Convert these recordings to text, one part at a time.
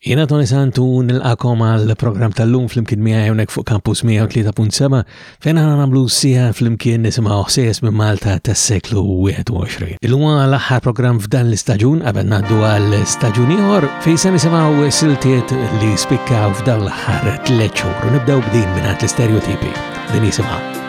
Jena Tony Santu nilqakom għal program tal-lum fl-imkien miħaj hawnhekk fuq Campus 103.7 fejn aħna nagħmlu sija fl-imkien nisimgħu ħsejjes minn Malta tas-seklu 21. Illum għal aħħar program f'dan l-istaġun qabel ngħaddu għal staġun ieħor fejn se nisimgħu siltiet li spikkaw f'dan l-aħħar tliet xhur. Nibdew b'din minn l-istereotipi. Din jisimha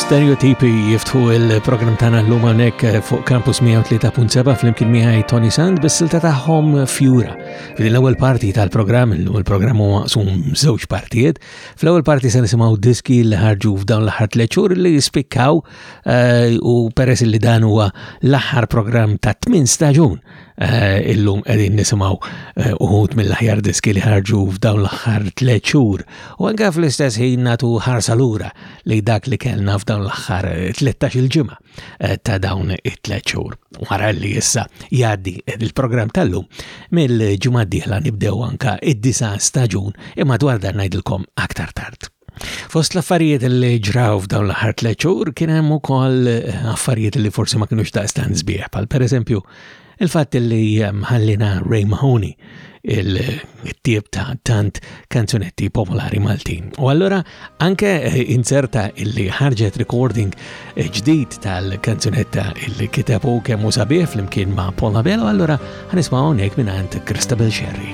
Stereotipi jiftħu il-programm tagħna llum hawnhekk eh, fuq Campus 103.7 flimkien miegħi Tony Sand bis-silta tagħhom Fjura. Fil ewwel parti tal-programm, il programm huwa maqsum żewġ partijiet. Fl-ewwel parti se nisimgħu diski li ħarġu f'dawn l-aħħar tliet xhur li jispikkaw eh, u peress li dan huwa l-aħħar programm ta' tmien staġun Eh, illum qegħdin nisimgħu eh, uħud mill-aħjar diski li ħarġu f'dawn l-aħħar tliet xhur u anke fl-istess ħin nagħtu ħarsa lura li dak li kellna f'dawn l-aħħar 13 eh, il-ġimgħa ta' dawn it-tliet xhur. Wara li issa jgħaddi il-programm tal-lum mill-ġimgħa d-dieħla nibdew anka id-disa staġun imma dwar dan ngħidilkom aktar tard. Fost l-affarijiet li ġraw f'dawn l-aħħar tliet xhur kien hemm ukoll eh, affarijiet li forsi ma kinux daqstan sbieħ, bħal pereżempju il-fatt li eh, ħallina Ray Mahoney il-tib ta' tant kanzunetti popolari Maltin. U allura anke eh, inserta illi ħarġet recording ġdid tal-kanzunetta illi kitabu kemm u sabiħ fl-imkien ma' Paula Bello, allura ħanisma' hawnhekk minn Christabel Sherry.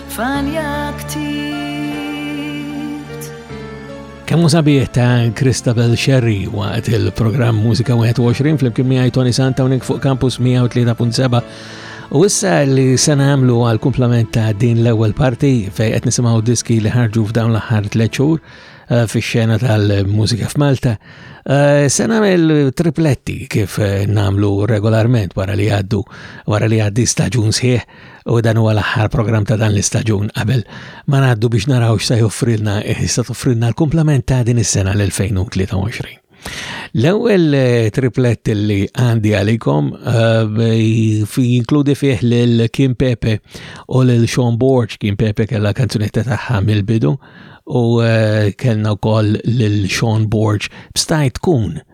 Falja ktibt. Kemmu sabiħ ta' Christabel Sherry waqt il-programm Musika 21 fl-imkien miegħi Tony Santa unik fuq Campus 103.7 U issa li se nagħmlu għal kumplament ta' din l-ewwel parti fejn qed nisimgħu diski li ħarġu f'dawn l-aħħar tliet xhur Eh, fi xena tal-mużika f'Malta. Eh, se nagħmel tripletti kif eh, namlu regolarment wara li għaddu wara li għaddi staġun sħiħ u dan huwa l-aħħar programm ta' dan l-istaġun qabel ma ngħaddu biex naraw x'sa joffrilna eh, sa toffrilna l-kumplament ta' din is-sena l-2023. L-ewwel eh, triplet li għandi għalikom eh, jinkludi fih lil Kim Pepe u lil Sean Borg, Kim Pepe kellha kanzunetta tagħha mill-bidu u kellna wkoll lil Sean Borg b'stajt tkun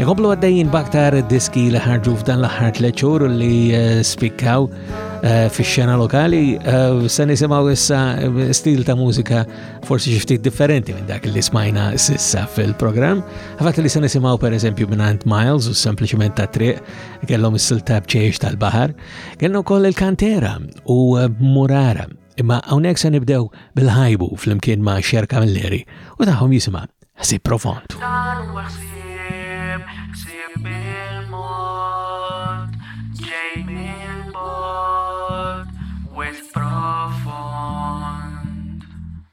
Ikomplu għaddejjin baktar diski li ħarġu f'dan l-aħħar tliet xhur li eh, spikkaw eh, fix-xena lokali eh, se nisimgħu issa stil ta' mużika forsi xi ftit differenti minn dak li smajna sissa fil-programm. Ħafat li se nisimgħu pereżempju mingħand Miles u sempliċement ta' triq kellhom is-siltab ċejx tal-baħar. Kellna wkoll il-kantera u Murara Imma hawnhekk se nibdew bil-ħajbu flimkien ma' Xer Camilleri u tagħhom jisimha ħsieb profond.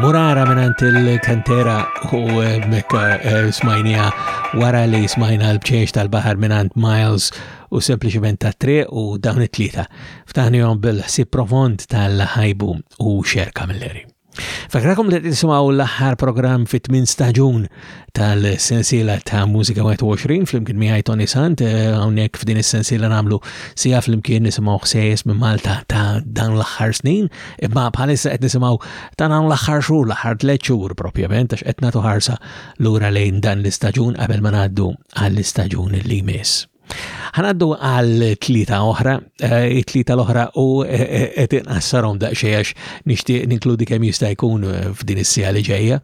Murara minant il-kantera u eh, mekka eh, smajnija wara li smajna l-bċeċ tal-bahar minant Miles u sempliciment ta' tre u dawn it-tlieta. Ftaħnijom bil-ħsib profond tal-ħajbu u xerka mill-eri. Fakrakom li tisimaw l-aħħar program fit min staġun tal-sensiela ta' Mużika 21 flimkien miħaj Tony Sant, eh, hawnhekk f'din is-sensiela nagħmlu sija flimkien nisimgħu ħsejjes minn Malta ta' dan l-aħħar snin, imma bħalissa qed nisimgħu ta' dan l-aħħar xhur, l-aħħar tliet xhur propjament għax qed nagħtu ħarsa lura lejn dan l-istaġun qabel ma ngħaddu għall-istaġun li jmiss. Ħanaddu għal tlita oħra, eh, tlita l-oħra u eh, eh, qed inqassarhom daqsxejn għax nixtieq ninkludi kemm jista' jkun f'din is-sija li ġejja.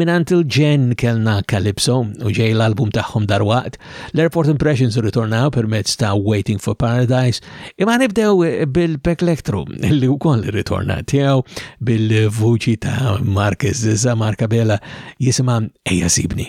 Minant il-ġen kellna Calypso u ġej l-album tagħhom darwaqt. L-Airport Impressions ritornaw permezz ta' Waiting for Paradise imma nibdew bil-Pek Lektru li wkoll ritorna tiegħu bil-vuċi ta' Marquez Zizza Marka Bela jisimha Ejja Sibni.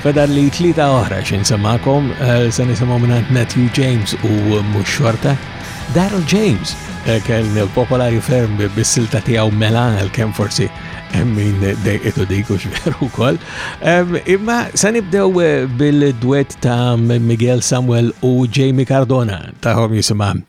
Fadalli tlieta oħra xi nsemmakom, eh, se nisimgħu mingħand Matthew James u mhux xorta. Daryl James eh, kien popolari ferm bis-silta tiegħu mela għalkemm forsi min dejqitu dik u xveru wkoll. Imma se nibdew eh, bil-dwet ta' Miguel Samuel u Jamie Cardona tagħhom jisimha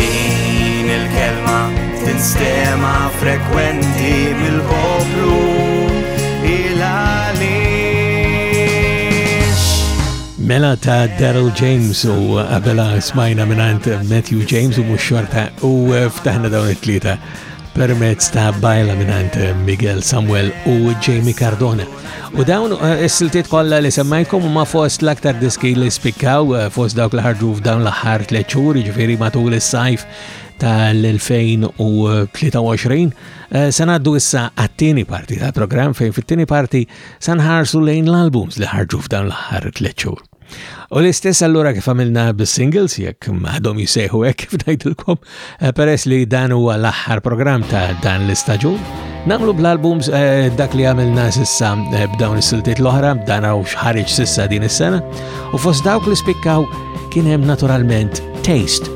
Din il-kelma tinstema frekwenti mill-poplu Mela ta' Daryl James u għabela smajna minant Matthew James u mux xorta u eh, ftaħna dawn it-tlieta permezz ta' bajla minant Miguel Samuel u Jamie Cardona. U dawn eh, is-siltiet kollha li semmajkom huma fost l-aktar diski li spikkaw eh, fost dawk li ħarġu f'dawn l-aħħar tliet xhur, jiġifieri matul is-sajf tal-2023. Eh, se ngħaddu issa għat-tieni parti tal-programm fejn fit-tieni parti se nħarsu lejn l-albums li ħarġu f'dawn l-aħħar tliet xhur. U l-istess allura kif għamilna bis-singles, jekk għadhom jisejħu hekk kif ngħidilkom, eh, peress li dan huwa l-aħħar programm ta' dan l-istaġun. Namlu bl-albums eh, dak li għamilna sissa eh, b'dawn is-siltiet l-oħra, dan għaw xħarġ sissa din is-sena, u fost dawk li spikkaw kien hemm naturalment Taste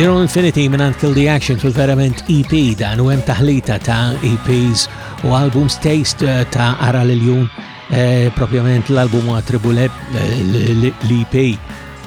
Zero Infinity minant Kill the Action tul verament EP dan u hemm taħlita ta' EPs u albums taste eh, ta' Ara l-Jun eh, propjament l-album huwa Tribule eh, l-EP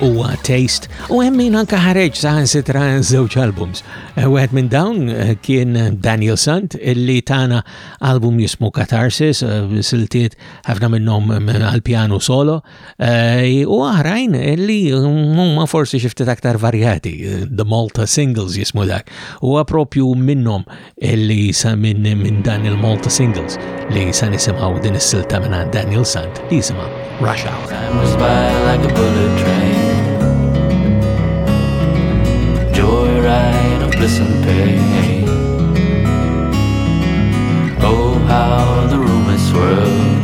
u Taste u hemm min anke ħareġ saħan sitra żewġ albums. Wieħed minn dawn kien Daniel Sant illi tana album jismu Catharsis, siltiet ħafna minnhom għal-pjanu solo, Eh, u oħrajn li huma forsi xi ftit aktar varjati, The Malta Singles jismu dak. Huwa propju minnhom li sa minn min dan il-Malta Singles li sa nisimgħu din is-silta minn Daniel Sant li jisimha Rush Hour. Joyride of bliss and pain. Oh, how the rumors swirl.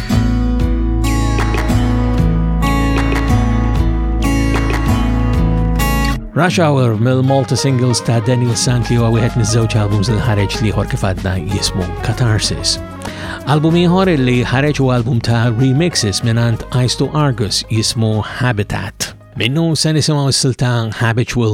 Rush Hour mill-Malta Singles ta' Daniel Santi huwa wieħed miż-żewġ albums li ħareġ liħor kif għadna jismu Catharsis. Album ieħor li ħareġ u album ta' remixes mingħand Ice to Argus jismu Habitat. Minnu se nisimgħu s-silta Habitual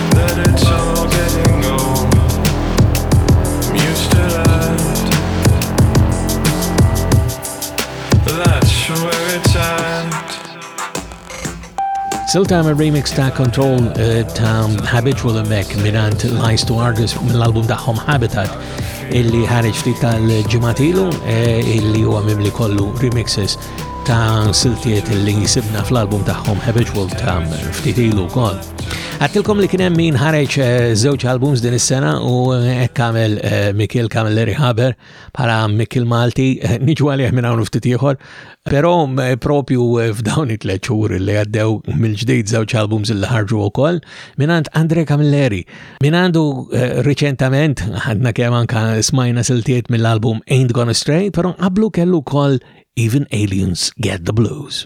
Still time a remix ta' Control uh, ta' Habitual Mek minant Lies to Argus mill-album tagħhom Habitat illi ħareġ ftit tal-ġimatilu eh, illi huwa mimli kollu remixes ta' siltiet illi jisibna fl-album tagħhom Habitual ta' ftit ilu wkoll. Għattilkom li kienem min ħareġ zewċ eh, albums din is-sena u eh, kamel eh, Mikil kamel Larry Haber bħala Mikil Malti niġu għalih minn hawn ftit ieħor. Però propju f'dawn it leċur li għaddew mill-ġdid żewġ albums li ħarġu wkoll mingħand Andre Camilleri. Min għandu riċentament għadna kemm anka smajna siltiet mill-album Ain't Gonna Stray, però qablu kellu wkoll Even Aliens Get the Blues.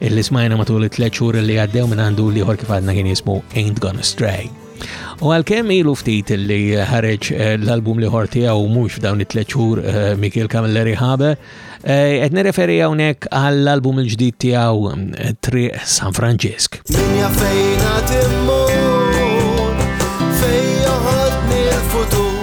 Illi smajna matul it-tliet xhur li għaddew minn għandu l-ieħor kif għadna kien jismu Ain't Gonna Stray. U għalkemm ilu ftit li ħareġ eh, l-album li ħorti għaw mux f'dawn it-tliet xhur eh, Mikiel Camilleri ħabe, eh, qed nirreferi hawnhekk għall-album il-ġdid tiegħu Triq San Franġisk. Dinja fejna timmur, fejn joħodni l-futur.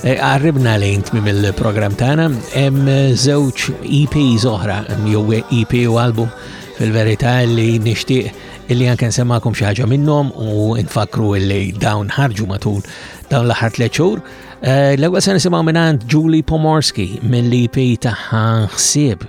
Għarribna lejn tmim il-program tagħna hemm żewġ EPs oħra jew EP u album fil-verità li nixtieq illi anke nsemmakom xi ħaġa minnhom u nfakru illi dawn ħarġu matul dawn l-aħħar tliet xhur. Eh, l-ewwel se nisimgħu minn Julie Pomorski mill-EP tagħha ħsieb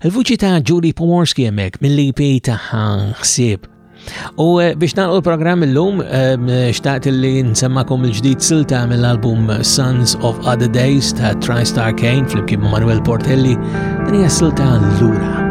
Il-vuċi ta' Julie Pomorski hemmhekk mill-EP tagħha ħsieb. U eh, biex nagħlqu l-programm illum ehm, xtaqt li nsemmakom il-ġdid silta mill-album Sons of Other Days ta' TriStar Kane flimkien ma' Manuel Portelli din hija silta lura.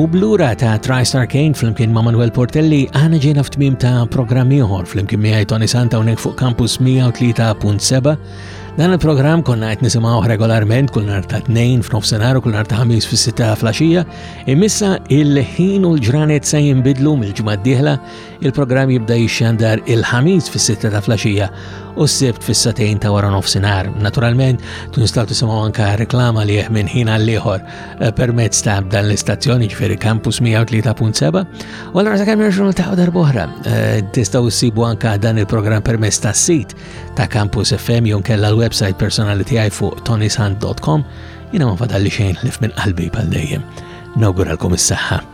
U blura ta' TriStar Kane flimkien ma' Manuel Portelli għana ġena f'tmim ta' program ieħor flimkien miħaj Tony Santa unek fuq Campus 103.7. Dan il-program konna għet nisimaw regolarment kull nar ta' 2 f'nofsenar u kull nar ta' 5 fis-6 flasġija, imissa il-ħin u l-ġranet se jimbidlu mill-ġmad diħla Il-programm jibda jixxandar il-ħamis fis-sitta ta' flaxija u s-sibt fis-satejn ta' wara nofsinhar. Naturalment, tinstaw tisimgħu anka reklama li minn ħin għall-ieħor eh, permezz ta' dan l-istazzjoni ġifieri Campus 103.7. U allura ta' kemm nerġgħu ta' darb'oħra, eh, tistgħu ssibu anka dan il-programm permezz tas-sit ta' Campus FM jew kella l-website personali tiegħi fuq tonysand.com. Jiena ma fadalli xejn li f'min qalbi bħal dejjem. Nawguralkom is-saħħa.